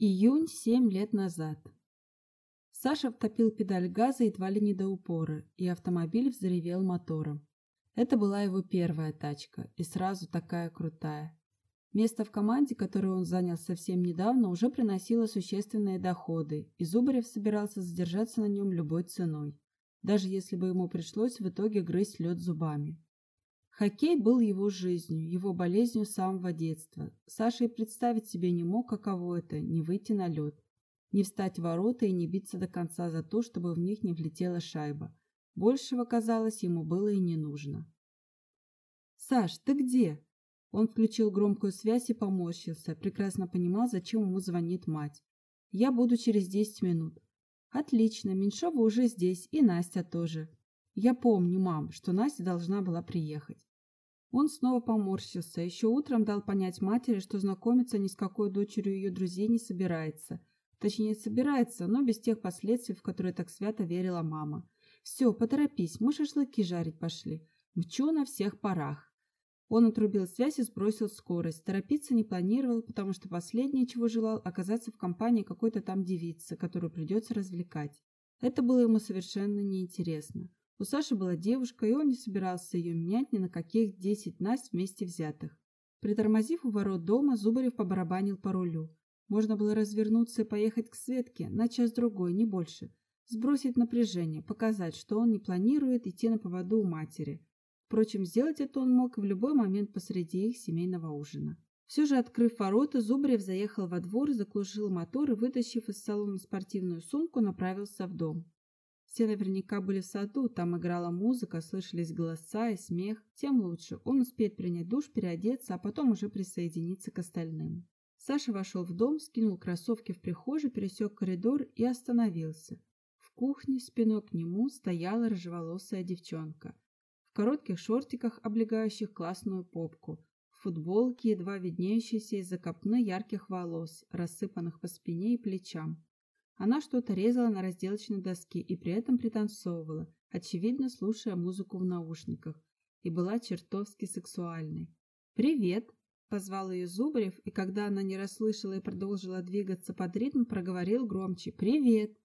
Июнь семь лет назад. Саша втопил педаль газа едва ли не до упора, и автомобиль взревел мотором. Это была его первая тачка, и сразу такая крутая. Место в команде, которое он занял совсем недавно, уже приносило существенные доходы, и Зубарев собирался задержаться на нем любой ценой, даже если бы ему пришлось в итоге грызть лед зубами. Хоккей был его жизнью, его болезнью с самого детства. Саша и представить себе не мог, каково это – не выйти на лед, не встать в ворота и не биться до конца за то, чтобы в них не влетела шайба. Большего, казалось, ему было и не нужно. «Саш, ты где?» Он включил громкую связь и поморщился, прекрасно понимал, зачем ему звонит мать. «Я буду через десять минут». «Отлично, Меньшова уже здесь, и Настя тоже. Я помню, мам, что Настя должна была приехать. Он снова поморщился, еще утром дал понять матери, что знакомиться ни с какой дочерью ее друзей не собирается. Точнее, собирается, но без тех последствий, в которые так свято верила мама. «Все, поторопись, мы шашлыки жарить пошли. Мчу на всех парах». Он отрубил связь и сбросил скорость. Торопиться не планировал, потому что последнее, чего желал, оказаться в компании какой-то там девицы, которую придется развлекать. Это было ему совершенно неинтересно. У Саши была девушка, и он не собирался ее менять ни на каких десять Насть вместе взятых. Притормозив у ворот дома, Зубарев побарабанил по рулю. Можно было развернуться и поехать к Светке на час-другой, не больше. Сбросить напряжение, показать, что он не планирует идти на поводу у матери. Впрочем, сделать это он мог в любой момент посреди их семейного ужина. Все же, открыв ворота, Зубарев заехал во двор, заглушил мотор и, вытащив из салона спортивную сумку, направился в дом. Все наверняка были в саду, там играла музыка, слышались голоса и смех. Тем лучше, он успеет принять душ, переодеться, а потом уже присоединиться к остальным. Саша вошел в дом, скинул кроссовки в прихожей, пересек коридор и остановился. В кухне спиной к нему стояла рыжеволосая девчонка. В коротких шортиках, облегающих классную попку, в футболке, едва виднеющейся из-за копны ярких волос, рассыпанных по спине и плечам. Она что-то резала на разделочной доске и при этом пританцовывала, очевидно, слушая музыку в наушниках, и была чертовски сексуальной. «Привет!» – позвал ее Зубарев, и когда она не расслышала и продолжила двигаться под ритм, проговорил громче «Привет!».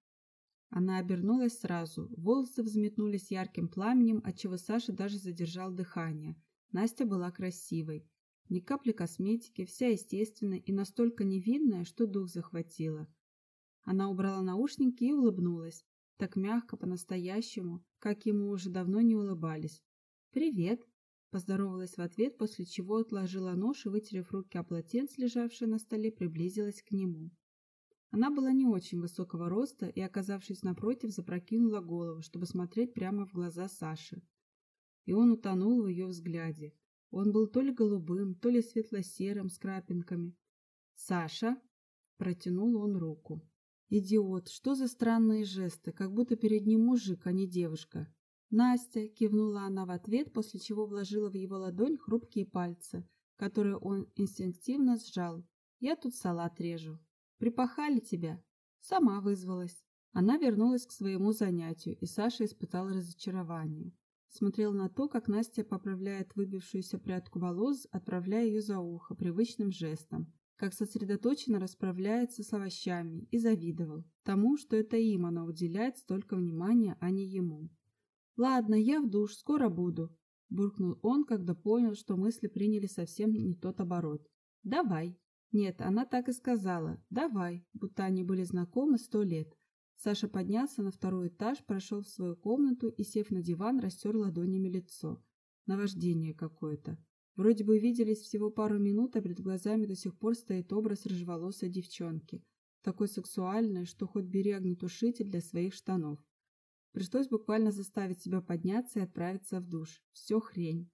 Она обернулась сразу, волосы взметнулись ярким пламенем, отчего Саша даже задержал дыхание. Настя была красивой. Ни капли косметики, вся естественная и настолько невинная, что дух захватила. Она убрала наушники и улыбнулась. Так мягко, по-настоящему, как ему уже давно не улыбались. «Привет!» – поздоровалась в ответ, после чего отложила нож и, вытерев руки о полотенце, лежавшее на столе, приблизилась к нему. Она была не очень высокого роста и, оказавшись напротив, запрокинула голову, чтобы смотреть прямо в глаза Саши. И он утонул в ее взгляде. Он был то ли голубым, то ли светло-серым с крапинками. «Саша!» – протянул он руку. Идиот, что за странные жесты, как будто перед ним мужик, а не девушка. Настя, кивнула она в ответ, после чего вложила в его ладонь хрупкие пальцы, которые он инстинктивно сжал. Я тут салат режу. Припахали тебя? Сама вызвалась. Она вернулась к своему занятию, и Саша испытал разочарование. Смотрел на то, как Настя поправляет выбившуюся прядку волос, отправляя ее за ухо привычным жестом как сосредоточенно расправляется с овощами, и завидовал тому, что это им она уделяет столько внимания, а не ему. «Ладно, я в душ, скоро буду», – буркнул он, когда понял, что мысли приняли совсем не тот оборот. «Давай». Нет, она так и сказала «давай», будто они были знакомы сто лет. Саша поднялся на второй этаж, прошел в свою комнату и, сев на диван, растер ладонями лицо. Наваждение какое-то. Вроде бы виделись всего пару минут, а перед глазами до сих пор стоит образ рыжеволосой девчонки, такой сексуальной, что хоть бери огнетушитель для своих штанов. Пришлось буквально заставить себя подняться и отправиться в душ. Все хрень.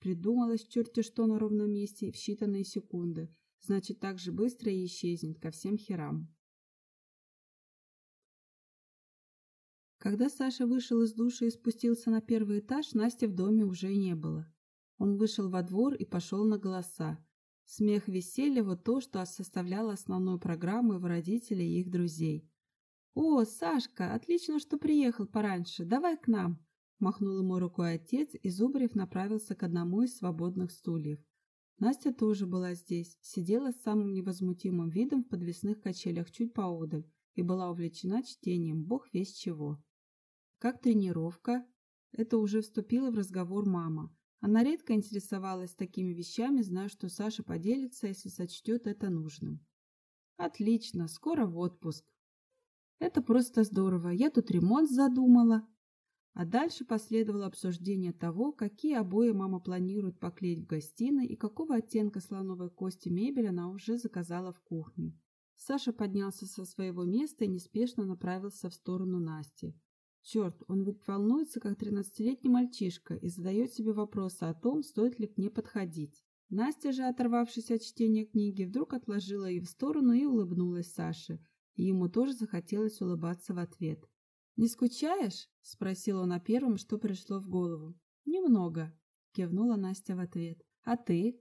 Придумалось черти что на ровном месте в считанные секунды. Значит, так же быстро и исчезнет ко всем херам. Когда Саша вышел из душа и спустился на первый этаж, Насти в доме уже не было. Он вышел во двор и пошел на голоса. Смех веселье – вот то, что составляло основную программу его родителей и их друзей. «О, Сашка, отлично, что приехал пораньше. Давай к нам!» Махнул ему рукой отец, и Зубарев направился к одному из свободных стульев. Настя тоже была здесь, сидела с самым невозмутимым видом в подвесных качелях чуть поодаль и была увлечена чтением, бог весь чего. Как тренировка? Это уже вступила в разговор мама. Она редко интересовалась такими вещами, зная, что Саша поделится, если сочтет это нужным. Отлично, скоро в отпуск. Это просто здорово, я тут ремонт задумала. А дальше последовало обсуждение того, какие обои мама планирует поклеить в гостиной и какого оттенка слоновой кости мебель она уже заказала в кухню. Саша поднялся со своего места и неспешно направился в сторону Насти. Черт, он ведь волнуется, как тринадцатилетний мальчишка, и задает себе вопросы о том, стоит ли к ней подходить. Настя же, оторвавшись от чтения книги, вдруг отложила ее в сторону и улыбнулась Саше, и ему тоже захотелось улыбаться в ответ. «Не скучаешь?» – спросил он о первом, что пришло в голову. «Немного», – кивнула Настя в ответ. «А ты?»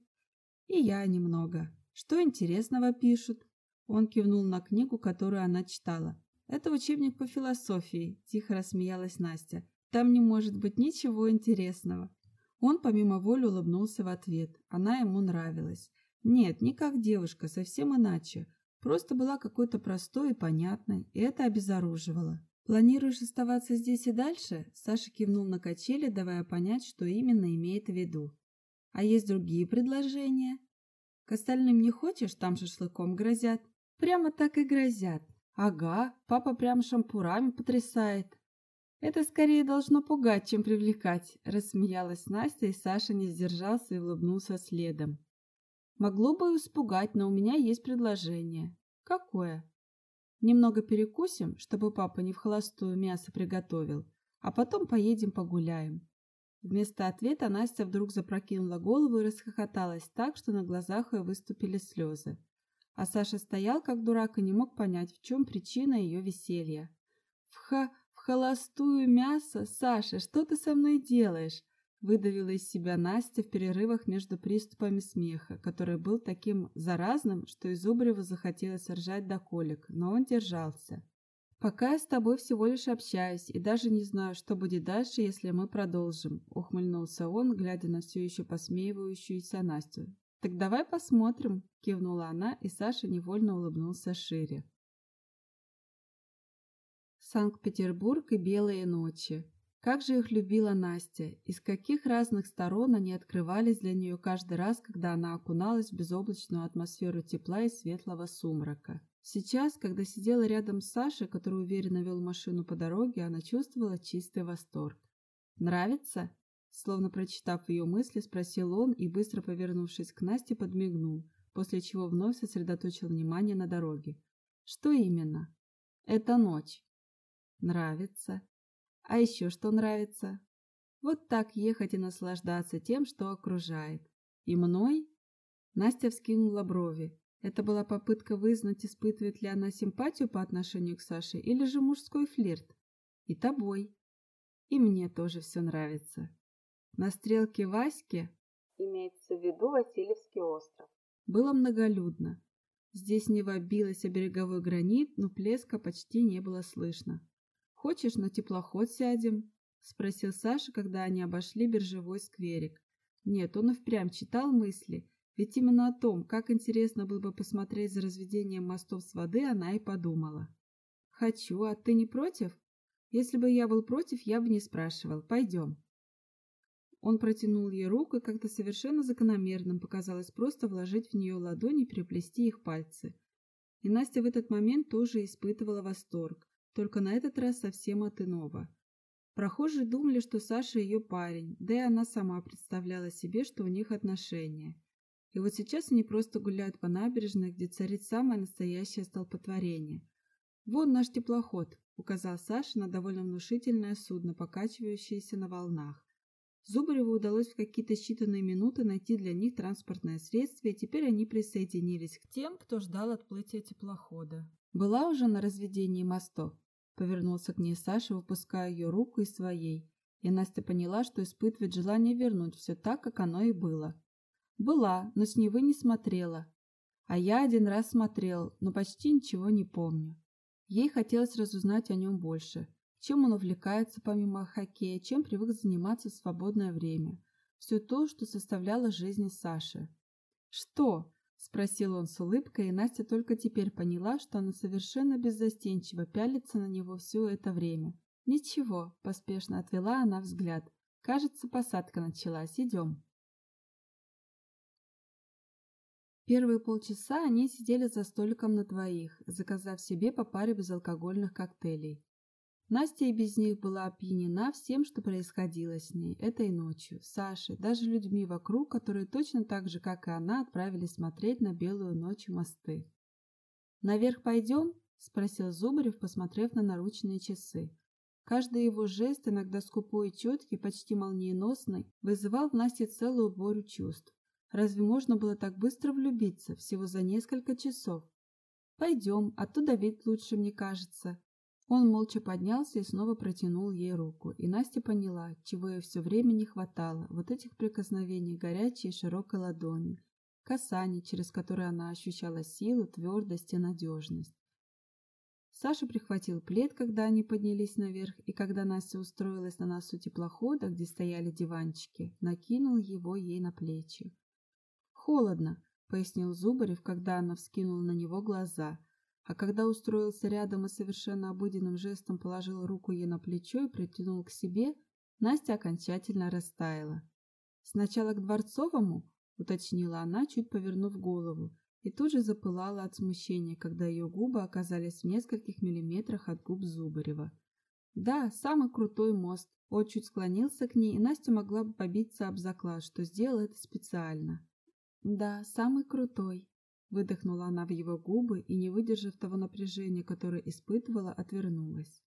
«И я немного. Что интересного пишут?» Он кивнул на книгу, которую она читала. «Это учебник по философии», – тихо рассмеялась Настя. «Там не может быть ничего интересного». Он помимо воли улыбнулся в ответ. Она ему нравилась. Нет, не как девушка, совсем иначе. Просто была какой-то простой и понятной, и это обезоруживало. «Планируешь оставаться здесь и дальше?» Саша кивнул на качели, давая понять, что именно имеет в виду. «А есть другие предложения?» «К остальным не хочешь? Там шашлыком грозят». «Прямо так и грозят. Ага, папа прям шампурами потрясает». «Это скорее должно пугать, чем привлекать», – рассмеялась Настя, и Саша не сдержался и улыбнулся следом. «Могло бы и испугать, но у меня есть предложение». «Какое?» Немного перекусим, чтобы папа не в холостую мясо приготовил, а потом поедем погуляем. Вместо ответа Настя вдруг запрокинула голову и расхохоталась так, что на глазах ее выступили слезы. А Саша стоял как дурак и не мог понять, в чем причина ее веселья. «В, ха в холостую мясо? Саша, что ты со мной делаешь?» выдавила из себя Настя в перерывах между приступами смеха, который был таким заразным, что из Зубарева захотелось ржать до колик, но он держался. «Пока я с тобой всего лишь общаюсь и даже не знаю, что будет дальше, если мы продолжим», — ухмыльнулся он, глядя на все еще посмеивающуюся Настю. «Так давай посмотрим», — кивнула она, и Саша невольно улыбнулся шире. Санкт-Петербург и белые ночи. Как же их любила Настя, из каких разных сторон они открывались для нее каждый раз, когда она окуналась в безоблачную атмосферу тепла и светлого сумрака. Сейчас, когда сидела рядом с Сашей, который уверенно вел машину по дороге, она чувствовала чистый восторг. «Нравится?» Словно прочитав ее мысли, спросил он и, быстро повернувшись к Насте, подмигнул, после чего вновь сосредоточил внимание на дороге. «Что именно?» «Это ночь». «Нравится», а еще что нравится? Вот так ехать и наслаждаться тем, что окружает. И мной? Настя вскинула брови. Это была попытка вызнать, испытывает ли она симпатию по отношению к Саше или же мужской флирт. И тобой. И мне тоже все нравится. На стрелке Васьки, имеется в виду Васильевский остров, было многолюдно. Здесь Нева билась о береговой гранит, но плеска почти не было слышно. «Хочешь, на теплоход сядем?» — спросил Саша, когда они обошли биржевой скверик. Нет, он и впрямь читал мысли, ведь именно о том, как интересно было бы посмотреть за разведением мостов с воды, она и подумала. «Хочу, а ты не против?» «Если бы я был против, я бы не спрашивал. Пойдем». Он протянул ей руку, и как-то совершенно закономерным показалось просто вложить в нее ладони и приплести их пальцы. И Настя в этот момент тоже испытывала восторг только на этот раз совсем от иного. Прохожие думали, что Саша ее парень, да и она сама представляла себе, что у них отношения. И вот сейчас они просто гуляют по набережной, где царит самое настоящее столпотворение. «Вон наш теплоход», — указал Саша на довольно внушительное судно, покачивающееся на волнах. Зубареву удалось в какие-то считанные минуты найти для них транспортное средство, и теперь они присоединились к тем, кто ждал отплытия теплохода. «Была уже на разведении мостов?» Повернулся к ней Саша, выпуская ее руку из своей, и Настя поняла, что испытывает желание вернуть все так, как оно и было. Была, но с Невы не смотрела. А я один раз смотрел, но почти ничего не помню. Ей хотелось разузнать о нем больше. Чем он увлекается помимо хоккея, чем привык заниматься в свободное время. Все то, что составляло жизнь Саши. «Что?» — спросил он с улыбкой, и Настя только теперь поняла, что она совершенно беззастенчиво пялится на него все это время. «Ничего», — поспешно отвела она взгляд. «Кажется, посадка началась. Идем». Первые полчаса они сидели за столиком на двоих, заказав себе по паре безалкогольных коктейлей. Настя и без них была опьянена всем, что происходило с ней этой ночью, Сашей, даже людьми вокруг, которые точно так же, как и она, отправились смотреть на белую ночь мосты. «Наверх пойдем?» – спросил Зубарев, посмотрев на наручные часы. Каждый его жест, иногда скупой и четкий, почти молниеносный, вызывал в Насте целую бурю чувств. Разве можно было так быстро влюбиться, всего за несколько часов? «Пойдем, оттуда вид лучше, мне кажется», он молча поднялся и снова протянул ей руку, и Настя поняла, чего ей все время не хватало, вот этих прикосновений горячей широкой ладони, касаний, через которые она ощущала силу, твердость и надежность. Саша прихватил плед, когда они поднялись наверх, и когда Настя устроилась на носу теплохода, где стояли диванчики, накинул его ей на плечи. «Холодно», — пояснил Зубарев, когда она вскинула на него глаза — а когда устроился рядом и совершенно обыденным жестом положил руку ей на плечо и притянул к себе, Настя окончательно растаяла. «Сначала к Дворцовому?» — уточнила она, чуть повернув голову, и тут же запылала от смущения, когда ее губы оказались в нескольких миллиметрах от губ Зубарева. «Да, самый крутой мост». Он чуть склонился к ней, и Настя могла бы побиться об заклад, что сделал это специально. «Да, самый крутой», Выдохнула она в его губы и, не выдержав того напряжения, которое испытывала, отвернулась.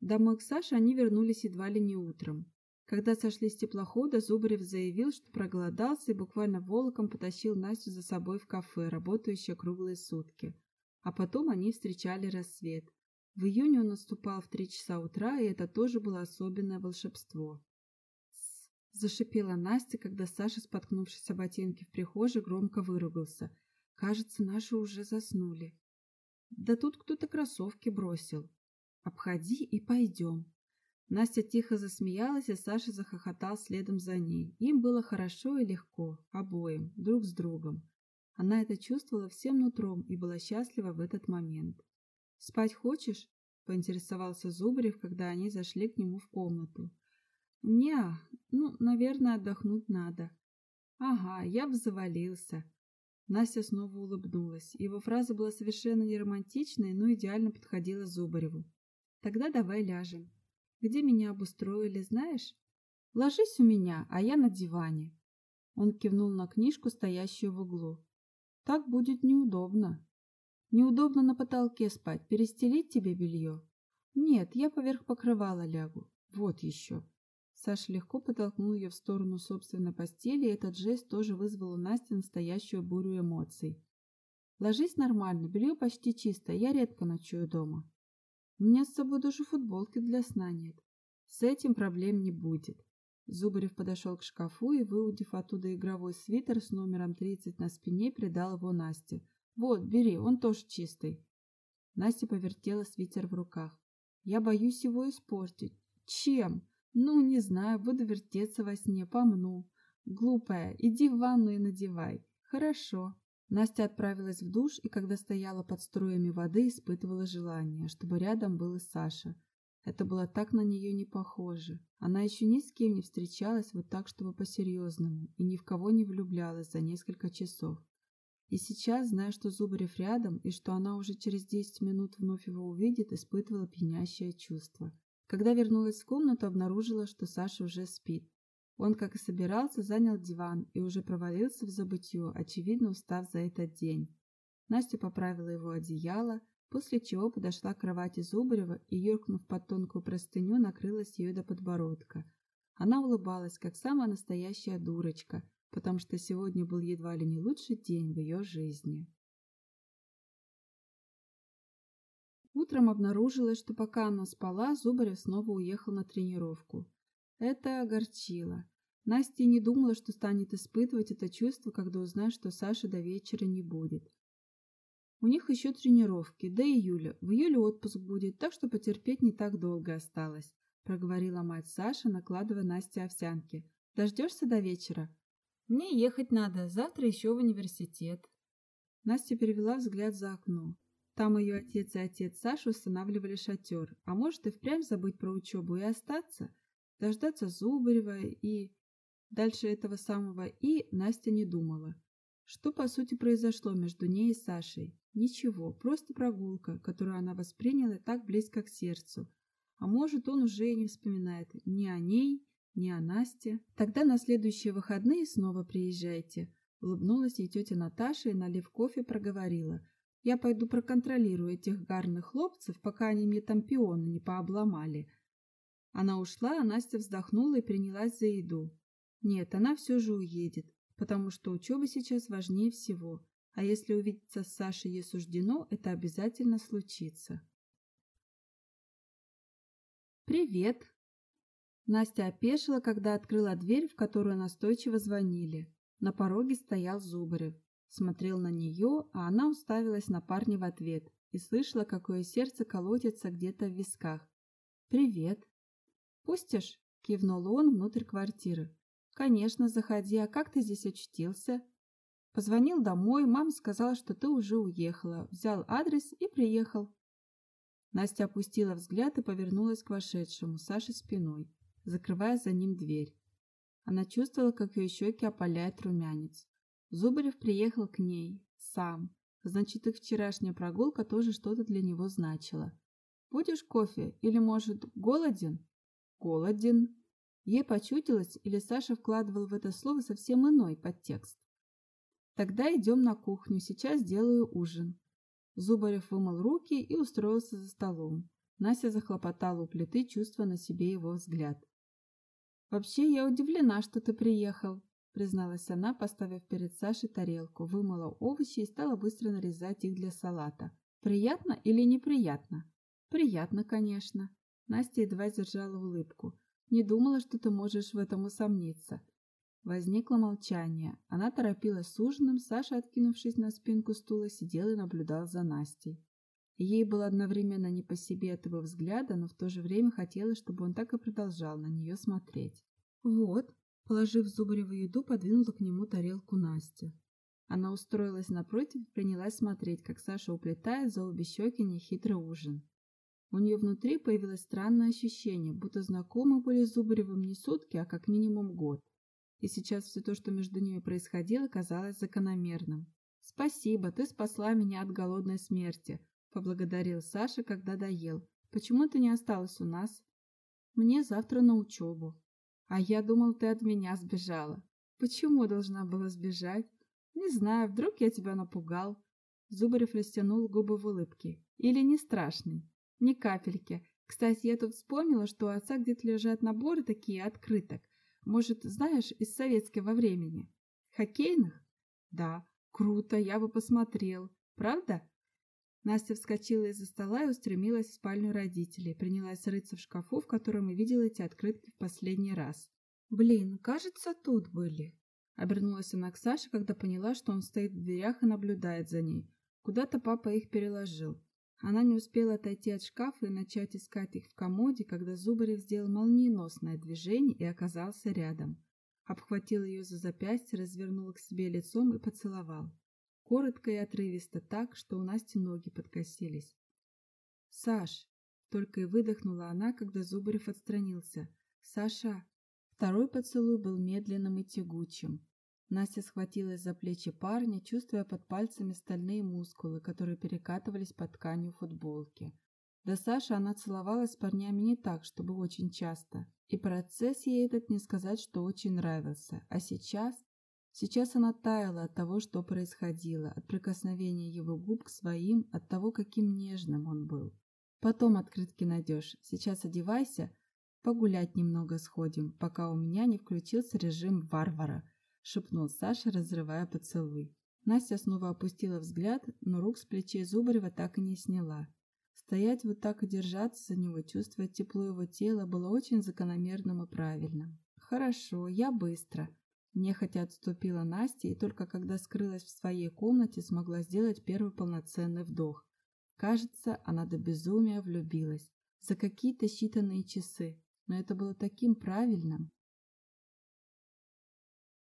Домой к Саше они вернулись едва ли не утром. Когда сошли с теплохода, Зубарев заявил, что проголодался и буквально волоком потащил Настю за собой в кафе, работающее круглые сутки. А потом они встречали рассвет. В июне он наступал в три часа утра, и это тоже было особенное волшебство. Зашипела Настя, когда Саша, споткнувшись о ботинке в прихожей, громко выругался. Кажется, наши уже заснули. Да тут кто-то кроссовки бросил. Обходи и пойдем. Настя тихо засмеялась, и Саша захохотал следом за ней. Им было хорошо и легко, обоим, друг с другом. Она это чувствовала всем нутром и была счастлива в этот момент. «Спать хочешь?» – поинтересовался Зубарев, когда они зашли к нему в комнату. «Не, ну, наверное, отдохнуть надо». «Ага, я бы завалился». Настя снова улыбнулась. Его фраза была совершенно не романтичной, но идеально подходила Зубареву. «Тогда давай ляжем. Где меня обустроили, знаешь? Ложись у меня, а я на диване». Он кивнул на книжку, стоящую в углу. «Так будет неудобно». «Неудобно на потолке спать. Перестелить тебе белье?» «Нет, я поверх покрывала лягу. Вот еще». Саша легко подтолкнул ее в сторону собственной постели, и этот жест тоже вызвал у Насти настоящую бурю эмоций. «Ложись нормально, белье почти чистое, я редко ночую дома. У меня с собой даже футболки для сна нет. С этим проблем не будет». Зубарев подошел к шкафу и, выудив оттуда игровой свитер с номером 30 на спине, придал его Насте. «Вот, бери, он тоже чистый». Настя повертела свитер в руках. «Я боюсь его испортить». «Чем?» Ну, не знаю, буду вертеться во сне, помну. Глупая, иди в ванну и надевай. Хорошо. Настя отправилась в душ и, когда стояла под струями воды, испытывала желание, чтобы рядом был и Саша. Это было так на нее не похоже. Она еще ни с кем не встречалась вот так, чтобы по-серьезному, и ни в кого не влюблялась за несколько часов. И сейчас, зная, что Зубарев рядом, и что она уже через десять минут вновь его увидит, испытывала пьянящее чувство. Когда вернулась в комнату, обнаружила, что Саша уже спит. Он, как и собирался, занял диван и уже провалился в забытье, очевидно устав за этот день. Настя поправила его одеяло, после чего подошла к кровати Зубарева и, юркнув под тонкую простыню, накрылась ее до подбородка. Она улыбалась, как самая настоящая дурочка, потому что сегодня был едва ли не лучший день в ее жизни. Утром обнаружилось, что пока она спала, Зубарев снова уехал на тренировку. Это огорчило. Настя не думала, что станет испытывать это чувство, когда узнает, что Саши до вечера не будет. У них еще тренировки, до июля. В июле отпуск будет, так что потерпеть не так долго осталось, проговорила мать Саши, накладывая Насте овсянки. Дождешься до вечера? Мне ехать надо, завтра еще в университет. Настя перевела взгляд за окно. Там ее отец и отец Саши устанавливали шатер. А может и впрямь забыть про учебу и остаться? Дождаться Зубарева и... Дальше этого самого «и» Настя не думала. Что, по сути, произошло между ней и Сашей? Ничего, просто прогулка, которую она восприняла так близко к сердцу. А может, он уже и не вспоминает ни о ней, ни о Насте. Тогда на следующие выходные снова приезжайте. Улыбнулась ей тетя Наташа и, налив кофе, проговорила. Я пойду проконтролирую этих гарных хлопцев, пока они мне там пионы не пообломали. Она ушла, а Настя вздохнула и принялась за еду. Нет, она все же уедет, потому что учеба сейчас важнее всего. А если увидеться с Сашей ей суждено, это обязательно случится. «Привет!» Настя опешила, когда открыла дверь, в которую настойчиво звонили. На пороге стоял Зубарев. Смотрел на нее, а она уставилась на парня в ответ и слышала, какое сердце колотится где-то в висках. «Привет!» «Пустишь?» — кивнул он внутрь квартиры. «Конечно, заходи. А как ты здесь очутился?» «Позвонил домой. Мама сказала, что ты уже уехала. Взял адрес и приехал». Настя опустила взгляд и повернулась к вошедшему, Саше спиной, закрывая за ним дверь. Она чувствовала, как ее щеки опаляет румянец. Зубарев приехал к ней. Сам. Значит, их вчерашняя прогулка тоже что-то для него значила. «Будешь кофе? Или, может, голоден?» «Голоден», Ей почудилось, или Саша вкладывал в это слово совсем иной подтекст. «Тогда идем на кухню, сейчас делаю ужин». Зубарев вымыл руки и устроился за столом. Настя захлопотала у плиты, чувствуя на себе его взгляд. «Вообще, я удивлена, что ты приехал», — призналась она, поставив перед Сашей тарелку, вымыла овощи и стала быстро нарезать их для салата. «Приятно или неприятно?» «Приятно, конечно». Настя едва держала улыбку. Не думала, что ты можешь в этом усомниться. Возникло молчание. Она торопилась с ужином, Саша, откинувшись на спинку стула, сидел и наблюдал за Настей. Ей было одновременно не по себе от его взгляда, но в то же время хотелось, чтобы он так и продолжал на нее смотреть. «Вот», — положив Зубареву еду, подвинула к нему тарелку Настя. Она устроилась напротив и принялась смотреть, как Саша уплетает за обе щеки нехитрый ужин. У нее внутри появилось странное ощущение, будто знакомы были с Зубаревым не сутки, а как минимум год. И сейчас все то, что между ними происходило, казалось закономерным. «Спасибо, ты спасла меня от голодной смерти», — поблагодарил Саша, когда доел. «Почему ты не осталась у нас?» «Мне завтра на учебу». «А я думал, ты от меня сбежала». «Почему должна была сбежать?» «Не знаю, вдруг я тебя напугал». Зубарев растянул губы в улыбке. «Или не страшный?» Ни капельки. Кстати, я тут вспомнила, что у отца где-то лежат наборы такие открыток. Может, знаешь, из советского времени. Хоккейных? Да. Круто, я бы посмотрел. Правда? Настя вскочила из-за стола и устремилась в спальню родителей. Принялась рыться в шкафу, в котором и видела эти открытки в последний раз. «Блин, кажется, тут были». Обернулась она к Саше, когда поняла, что он стоит в дверях и наблюдает за ней. Куда-то папа их переложил. Она не успела отойти от шкафа и начать искать их в комоде, когда Зубарев сделал молниеносное движение и оказался рядом. Обхватил ее за запястье, развернул к себе лицом и поцеловал. Коротко и отрывисто так, что у Насти ноги подкосились. «Саш!» — только и выдохнула она, когда Зубарев отстранился. «Саша!» Второй поцелуй был медленным и тягучим. Настя схватилась за плечи парня, чувствуя под пальцами стальные мускулы, которые перекатывались под тканью футболки. До Саши она целовалась с парнями не так, чтобы очень часто. И процесс ей этот не сказать, что очень нравился. А сейчас... Сейчас она таяла от того, что происходило, от прикосновения его губ к своим, от того, каким нежным он был. Потом открытки найдешь. Сейчас одевайся, погулять немного сходим, пока у меня не включился режим варвара. — шепнул Саша, разрывая поцелуй. Настя снова опустила взгляд, но рук с плечей Зубарева так и не сняла. Стоять вот так и держаться за него, чувствуя тепло его тела, было очень закономерным и правильным. «Хорошо, я быстро», Нехотя отступила Настя и только когда скрылась в своей комнате смогла сделать первый полноценный вдох. Кажется, она до безумия влюбилась. За какие-то считанные часы. Но это было таким правильным.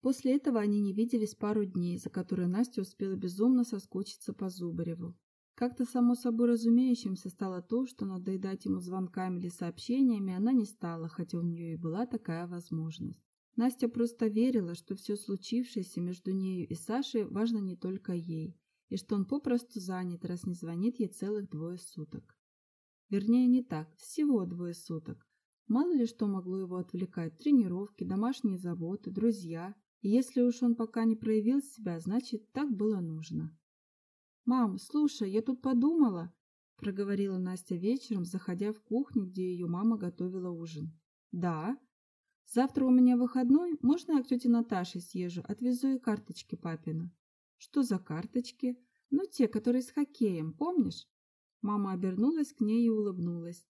После этого они не виделись пару дней, за которые Настя успела безумно соскучиться по Зубареву. Как-то само собой разумеющимся стало то, что надоедать ему звонками или сообщениями она не стала, хотя у нее и была такая возможность. Настя просто верила, что все случившееся между нею и Сашей важно не только ей, и что он попросту занят, раз не звонит ей целых двое суток. Вернее, не так, всего двое суток. Мало ли что могло его отвлекать, тренировки, домашние заботы, друзья. И если уж он пока не проявил себя, значит, так было нужно. «Мам, слушай, я тут подумала», — проговорила Настя вечером, заходя в кухню, где ее мама готовила ужин. «Да», Завтра у меня выходной, можно я к тете Наташе съезжу, отвезу ей карточки папина? Что за карточки? Ну, те, которые с хоккеем, помнишь? Мама обернулась к ней и улыбнулась.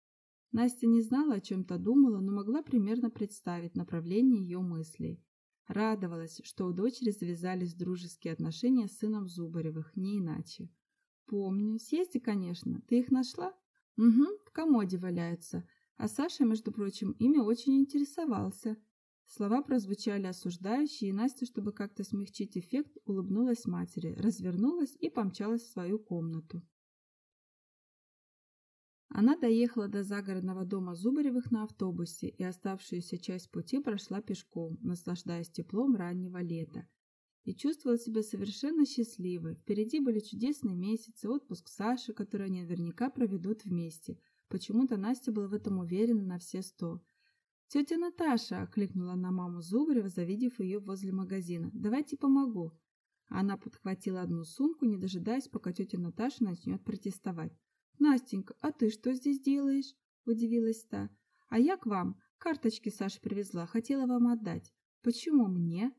Настя не знала, о чем-то думала, но могла примерно представить направление ее мыслей. Радовалась, что у дочери завязались дружеские отношения с сыном Зубаревых, не иначе. «Помню. Съезди, конечно. Ты их нашла?» «Угу, в комоде валяются. А Саша, между прочим, ими очень интересовался. Слова прозвучали осуждающие, и Настя, чтобы как-то смягчить эффект, улыбнулась матери, развернулась и помчалась в свою комнату. Она доехала до загородного дома Зубаревых на автобусе и оставшуюся часть пути прошла пешком, наслаждаясь теплом раннего лета. И чувствовала себя совершенно счастливой. Впереди были чудесные месяцы, отпуск Саши, который они наверняка проведут вместе – Почему-то Настя была в этом уверена на все сто. «Тетя Наташа!» – окликнула на маму Зубарева, завидев ее возле магазина. «Давайте помогу!» Она подхватила одну сумку, не дожидаясь, пока тетя Наташа начнет протестовать. «Настенька, а ты что здесь делаешь?» – удивилась та. «А я к вам. Карточки Саша привезла, хотела вам отдать. Почему мне?»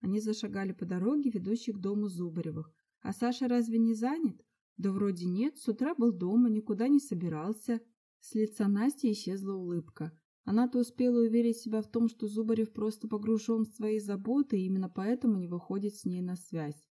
Они зашагали по дороге, ведущей к дому Зубаревых. «А Саша разве не занят?» Да вроде нет, с утра был дома, никуда не собирался. С лица Насти исчезла улыбка. Она-то успела уверить себя в том, что Зубарев просто погружен в свои заботы и именно поэтому не выходит с ней на связь.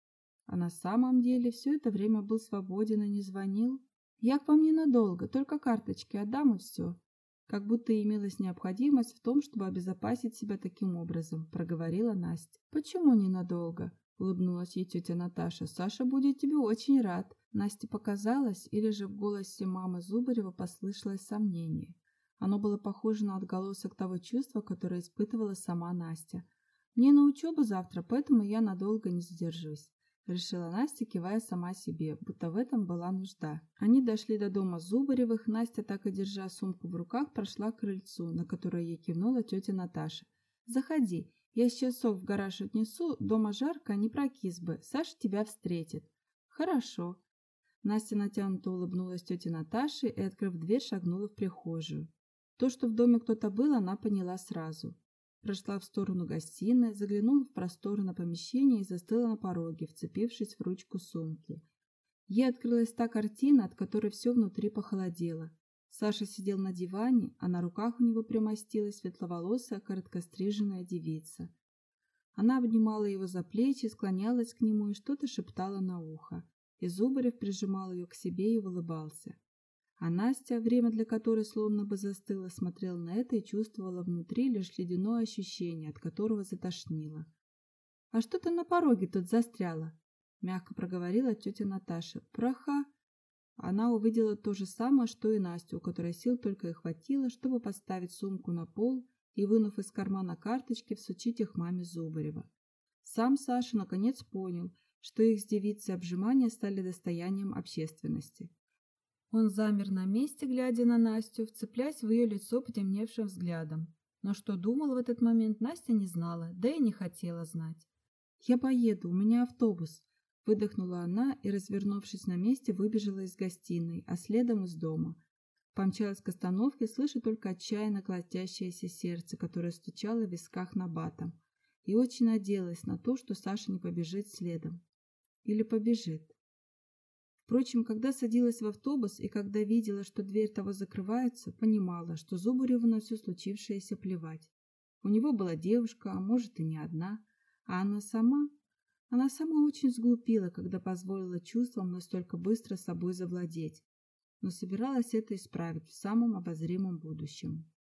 А на самом деле все это время был свободен и не звонил. Я к вам ненадолго, только карточки отдам и все. Как будто имелась необходимость в том, чтобы обезопасить себя таким образом, проговорила Настя. Почему ненадолго? Улыбнулась ей тетя Наташа. Саша будет тебе очень рад. Насте показалось, или же в голосе мамы Зубарева послышалось сомнение. Оно было похоже на отголосок того чувства, которое испытывала сама Настя. «Мне на учебу завтра, поэтому я надолго не задержусь», — решила Настя, кивая сама себе, будто в этом была нужда. Они дошли до дома Зубаревых, Настя, так и держа сумку в руках, прошла к крыльцу, на которое ей кивнула тетя Наташа. «Заходи, я сейчас сок в гараж отнесу, дома жарко, не прокис бы, Саша тебя встретит». «Хорошо», Настя натянуто улыбнулась тете Наташе и, открыв дверь, шагнула в прихожую. То, что в доме кто-то был, она поняла сразу. Прошла в сторону гостиной, заглянула в просторное помещение и застыла на пороге, вцепившись в ручку сумки. Ей открылась та картина, от которой все внутри похолодело. Саша сидел на диване, а на руках у него примостилась светловолосая, короткостриженная девица. Она обнимала его за плечи, склонялась к нему и что-то шептала на ухо и Зубарев прижимал ее к себе и улыбался. А Настя, время для которой словно бы застыла, смотрела на это и чувствовала внутри лишь ледяное ощущение, от которого затошнило. «А что ты на пороге тут застряла?» — мягко проговорила тетя Наташа. «Проха!» Она увидела то же самое, что и Настя, у которой сил только и хватило, чтобы поставить сумку на пол и, вынув из кармана карточки, всучить их маме Зубарева. Сам Саша наконец понял, что их с девицей обжимания стали достоянием общественности. Он замер на месте, глядя на Настю, вцепляясь в ее лицо потемневшим взглядом. Но что думал в этот момент, Настя не знала, да и не хотела знать. «Я поеду, у меня автобус», — выдохнула она и, развернувшись на месте, выбежала из гостиной, а следом из дома. Помчалась к остановке, слыша только отчаянно колотящееся сердце, которое стучало в висках на батом, и очень надеялась на то, что Саша не побежит следом. Или побежит. Впрочем, когда садилась в автобус и когда видела, что дверь того закрывается, понимала, что Зубареву на все случившееся плевать. У него была девушка, а может и не одна. А она сама... Она сама очень сглупила, когда позволила чувствам настолько быстро собой завладеть. Но собиралась это исправить в самом обозримом будущем.